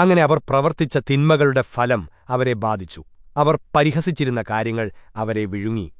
അങ്ങനെ അവർ പ്രവർത്തിച്ച തിന്മകളുടെ ഫലം അവരെ ബാധിച്ചു. അവർ പരിഹസിച്ചിരുന്ന കാര്യങ്ങൾ അവരെ വിഴുങ്ങി.